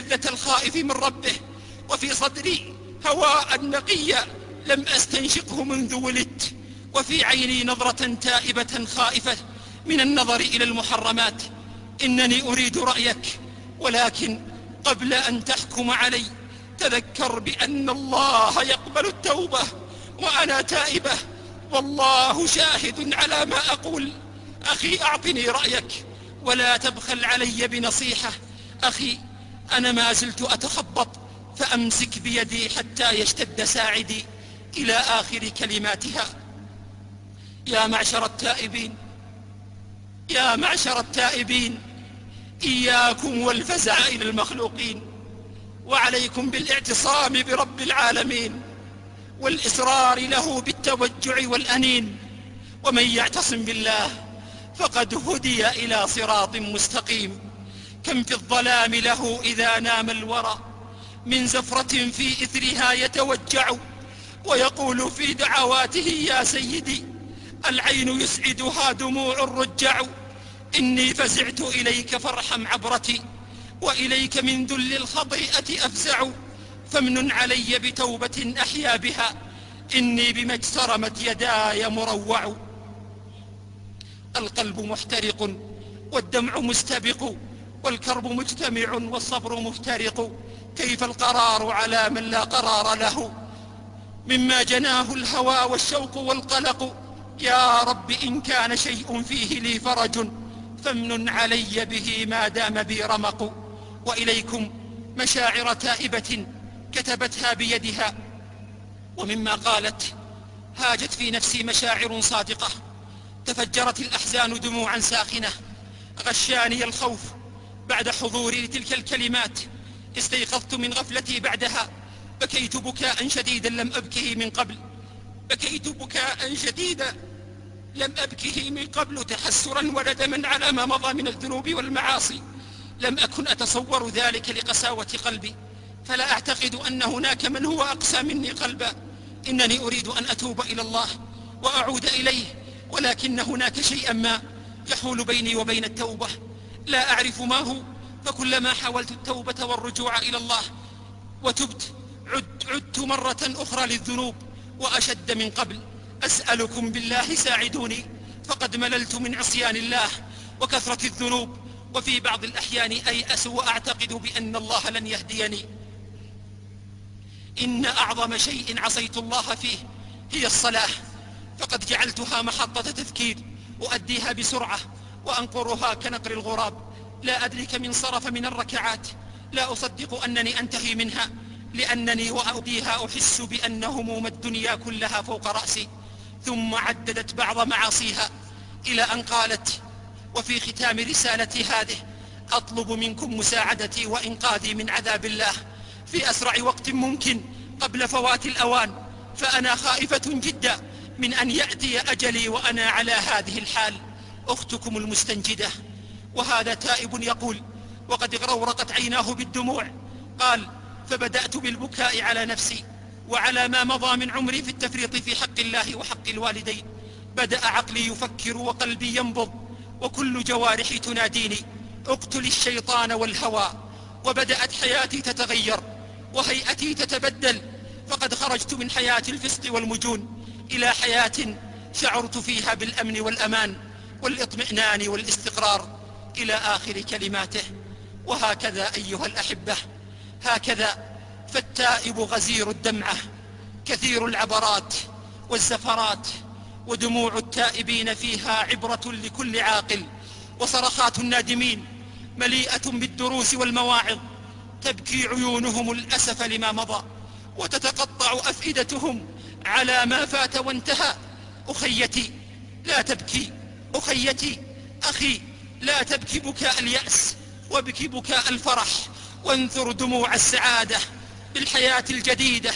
لذة الخائف من ربه. وفي صدري هواء نقيا لم أستنشقه منذ ولدت. وفي عيني نظرة تائبة خائفة من النظر إلى المحرمات. إنني أريد رأيك ولكن قبل أن تحكم علي تذكر بأن الله يقبل التوبة وأنا تائبة. والله شاهد على ما أقول. أخي أعطني رأيك ولا تبخل علي بنصيحة. أخي أنا ما زلت أتخبط فأمسك بيدي حتى يشتد ساعدي إلى آخر كلماتها. يا معشر التائبين يا معشر التائبين إياكم والفزع إلى المخلوقين وعليكم بالاعتصام برب العالمين والإصرار له بالتوجع والأنين ومن يعتصم بالله فقد هدي إلى صراط مستقيم. كم في الظلام له إذا نام الورى. من زفرة في إثرها يتوجع ويقول في دعواته يا سيدي العين يسعدها دموع الرجع. إني فزعت إليك فارحم عبرتي وإليك من ذل الخطيئة أفزع. فامن علي بتوبة أحيا بها إني بما اجترمت يداي مروع. القلب محترق والدمع مستبق والكرب مجتمع والصبر مفترق كيف القرار على من لا قرار له؟ مما جناه الهوى والشوق والقلق. يا رب إن كان شيء فيه لي فرج فامن علي به ما دام بي رمق. وإليكم مشاعر تائبة كتبتها بيدها. ومما قالت هاجت في نفسي مشاعر صادقة تفجرت الأحزان دموعا ساخنة غشاني الخوف بعد حضوري لتلك الكلمات. استيقظت من غفلتي بعدها. بكيت بكاء شديدا لم أبكه من قبل. بكيت بكاء شديدا لم أبكه من قبل تحسرا وندما على ما مضى من الذنوب والمعاصي. لم أكن أتصور ذلك لقساوة قلبي. فلا أعتقد أن هناك من هو أقسى مني قلبا. إنني أريد أن أتوب إلى الله وأعود إليه ولكن هناك شيئا ما يحول بيني وبين التوبة. لا أعرف ما هو. فكلما حاولت التوبة والرجوع إلى الله وتبت عد عدت مرة أخرى للذنوب وأشد من قبل. أسألكم بالله ساعدوني. فقد مللت من عصيان الله وكثرة الذنوب. وفي بعض الأحيان أيأس وأعتقد بأن الله لن يهديني. إن أعظم شيء عصيت الله فيه هي الصلاة. فقد جعلتها محطة تذكير أؤديها بسرعة وأنقرها كنقر الغراب. لا أدري كم انصرف من الركعات. لا أصدق أنني أنتهي منها لأنني وأؤديها أحس بأن هموم الدنيا كلها فوق رأسي. ثم عددت بعض معاصيها إلى أن قالت وفي ختام رسالتي هذه أطلب منكم مساعدتي وإنقاذي من عذاب الله في أسرع وقت ممكن قبل فوات الأوان. فأنا خائفة جدا من أن يأتي أجلي وأنا على هذه الحال. أختكم المستنجدة وهذا تائب يقول وقد غرورقت عيناه بالدموع. قال فبدأت بالبكاء على نفسي وعلى ما مضى من عمري في التفريط في حق الله وحق الوالدين. بدأ عقلي يفكر وقلبي ينبض وكل جوارحي تناديني اقتل الشيطان والهوى. وبدأت حياتي تتغير وهيئتي تتبدل فقد خرجت من حياة الفسق والمجون إلى حياة شعرت فيها بالأمن والأمان. والاطمئنان والاستقرار إلى آخر كلماته. وهكذا أيها الأحبة هكذا فالتائب غزير الدمعة كثير العبرات والزفرات ودموع التائبين فيها عبرة لكل عاقل. وصرخات النادمين مليئة بالدروس والمواعظ تبكي عيونهم الأسف لما مضى. وتتقطع أفئدتهم على ما فات وانتهى. أخيتي لا تبكي. أخيتي أخي لا تبكي بكاء اليأس وابكي بكاء الفرح وانثر دموع السعادة بالحياة الجديدة.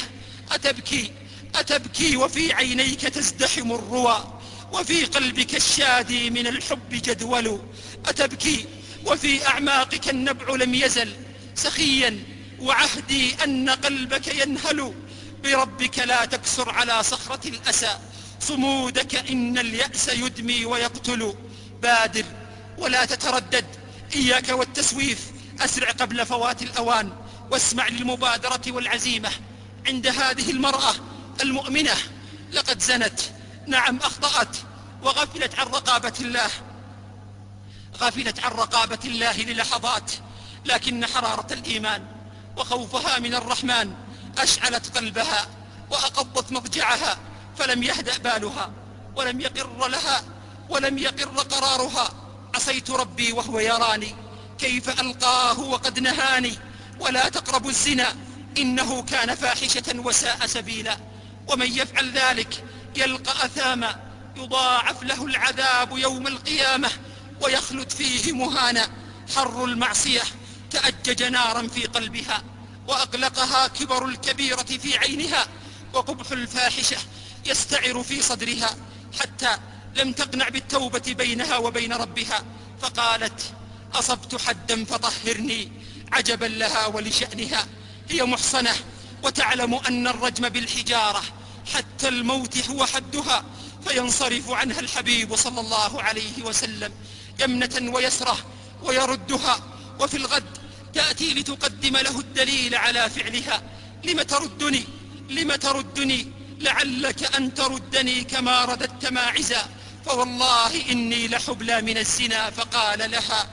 أتبكي أتبكي وفي عينيك تزدحم الروى وفي قلبك الشادي من الحب جدول. أتبكي وفي أعماقك النبع لم يزل سخيا وعهدي أن قلبك ينهل. بربك لا تكسر على صخرة الأسى. صمودك إن اليأس يدمي ويقتل. بادر ولا تتردد. إياك والتسويف. أسرع قبل فوات الأوان. واسمع للمبادرة والعزيمة. عند هذه المرأة المؤمنة لقد زنت. نعم أخطأت. وغفلت عن رقابة الله. غفلت عن رقابة الله للحظات. لكن حرارة الإيمان وخوفها من الرحمن أشعلت قلبها وأقضت مضجعها. فلم يهدأ بالها ولم يقر لها ولم يقر قرارها. عصيت ربي وهو يراني كيف ألقاه وقد نهاني. ولا تقربوا الزنا إنه كان فاحشة وساء سبيلا. ومن يفعل ذلك يلقى أثاما يضاعف له العذاب يوم القيامة ويخلد فيه مهانا. حر المعصية تأجج نارا في قلبها وأقلقها كبر الكبيرة في عينها وقبح الفاحشة يستعر في صدرها حتى لم تقنع بالتوبة بينها وبين ربها فقالت أصبت حدا فطهرني عجبا لها ولشأنها هي محصنة وتعلم أن الرجم بالحجارة حتى الموت هو حدها فينصرف عنها الحبيب صلى الله عليه وسلم يمنة ويسرة ويردها وفي الغد تأتي لتقدم له الدليل على فعلها لم تردني؟ لم تردني؟ لعلك أن تردني كما رددت ماعزا. فوالله إني لحبلى من الزنا فقال لها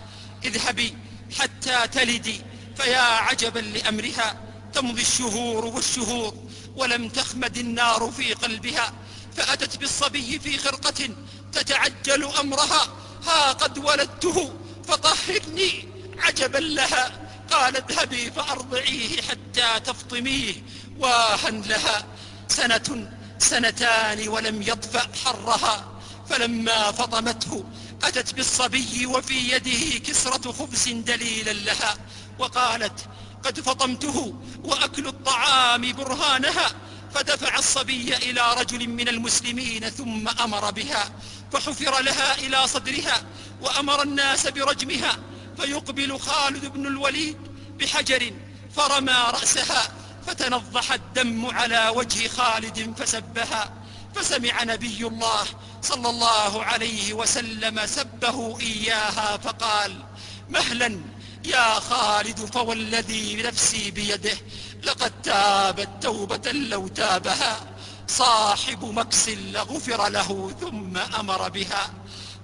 اذهبي حتى تلدي فيا عجبا لأمرها تمضي الشهور والشهور ولم تخمد النار في قلبها فأتت بالصبي في خرقة تتعجل أمرها ها قد ولدته فطهرني عجبا لها قال اذهبي فأرضعيه حتى تفطميه واها لها. سنة سنتان ولم يطفأ حرها فلما فطمته أتت بالصبي وفي يده كسرة خبز دليلا لها وقالت قد فطمته وأكل الطعام برهانها فدفع الصبي إلى رجل من المسلمين ثم أمر بها فحفر لها إلى صدرها وأمر الناس برجمها فيقبل خالد بن الوليد بحجر فرمى رأسها فتنضح الدم على وجه خالد فسبها فسمع نبي الله صلى الله عليه وسلم سبه إياها فقال مهلا يا خالد فوالذي نفسي بيده لقد تابت توبة لو تابها صاحب مكس لغفر له ثم أمر بها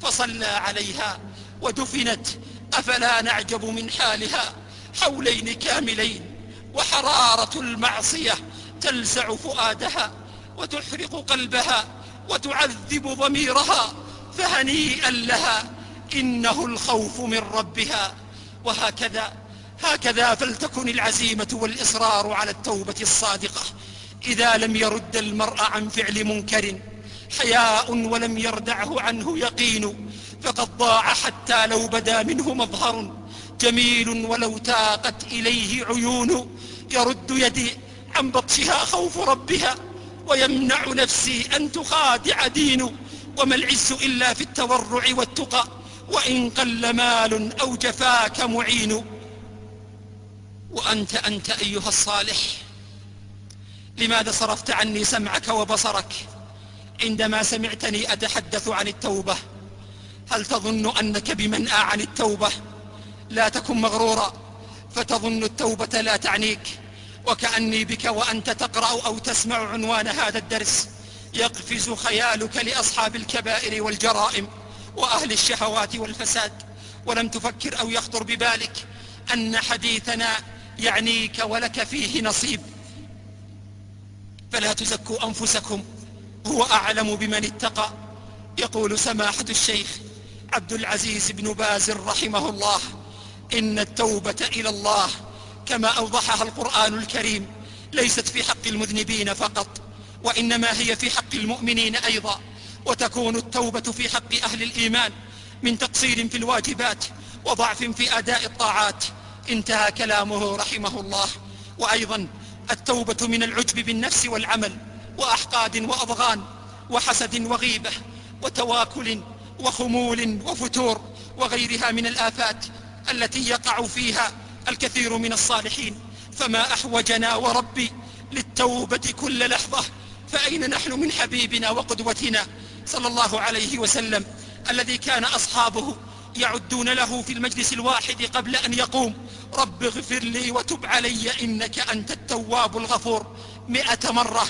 فصلى عليها ودفنت أفلا نعجب من حالها حولين كاملين وحرارة المعصية تلسع فؤادها وتحرق قلبها وتعذب ضميرها فهنيئا لها إنه الخوف من ربها. وهكذا هكذا فلتكن العزيمة والإصرار على التوبة الصادقة. إذا لم يرد المرء عن فعل منكر حياء ولم يردعه عنه يقين فقد ضاع حتى لو بدا منه مظهر. جميل ولو تاقت إليه عيون يرد يدي عن بطشها خوف ربها ويمنع نفسي أن تخادع دين وما العز إلا في التورع والتقى وإن قل مال أو جفاك معين وأنت أنت أيها الصالح لماذا صرفت عني سمعك وبصرك عندما سمعتني أتحدث عن التوبة هل تظن أنك بمنأى عن التوبة لا تكن مغرورا فتظن التوبة لا تعنيك. وكأني بك وأنت تقرأ أو تسمع عنوان هذا الدرس. يقفز خيالك لأصحاب الكبائر والجرائم وأهل الشهوات والفساد. ولم تفكر أو يخطر ببالك أن حديثنا يعنيك ولك فيه نصيب. فلا تزكوا أنفسكم هو أعلم بمن اتقى. يقول سماحة الشيخ عبد العزيز بن باز رحمه الله إن التوبة إلى الله كما أوضحها القرآن الكريم ليست في حق المذنبين فقط وإنما هي في حق المؤمنين أيضا وتكون التوبة في حق أهل الإيمان من تقصير في الواجبات وضعف في أداء الطاعات. انتهى كلامه رحمه الله. وأيضا التوبة من العجب بالنفس والعمل وأحقاد وأضغان وحسد وغيبة وتواكل وخمول وفتور وغيرها من الآفات التي يقع فيها الكثير من الصالحين. فما أحوجنا وربي للتوبة كل لحظة. فأين نحن من حبيبنا وقدوتنا صلى الله عليه وسلم الذي كان أصحابه يعدون له في المجلس الواحد قبل أن يقوم. رب اغفر لي وتب علي إنك أنت التواب الغفور. مئة مرة